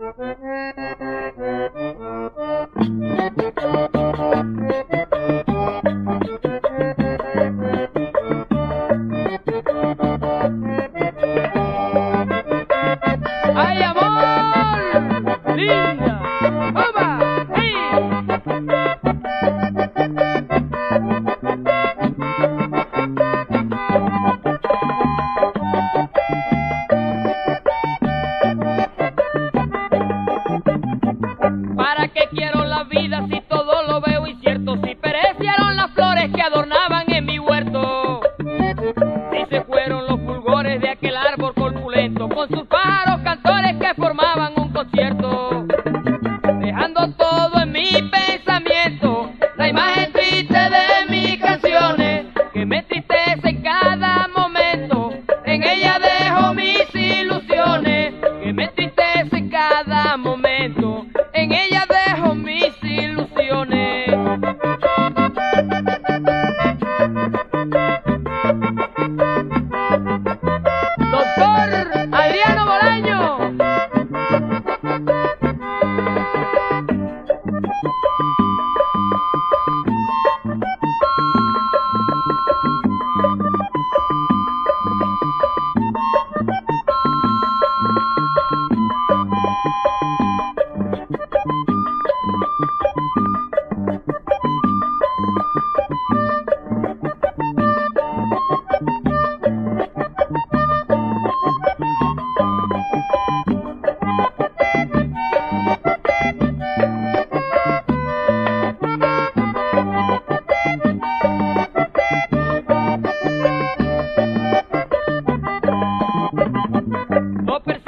I am corpulento con sus pájaros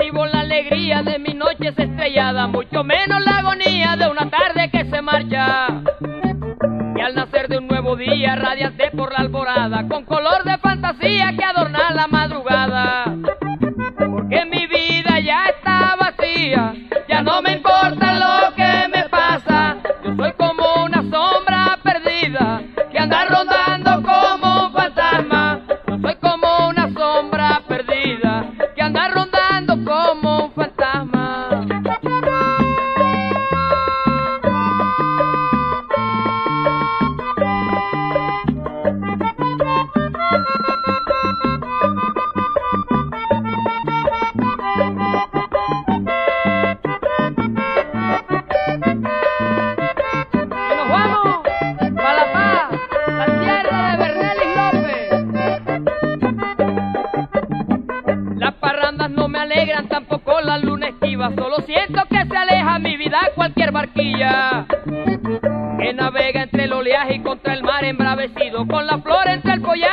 la alegría de mis noches estrelladas, mucho menos la agonía de una tarde que se marcha. Y al nacer de un nuevo día, radiante por la alborada, con color de fantasía que adorna la madrugada. Porque mi vida ya está vacía, ya no me importa lo que me pasa. Yo soy como una sombra perdida que anda rondando como un fantasma. Yo soy como una sombra perdida barquilla que navega entre el oleaje y contra el mar embravecido, con la flor entre el follaje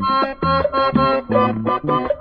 Thank you.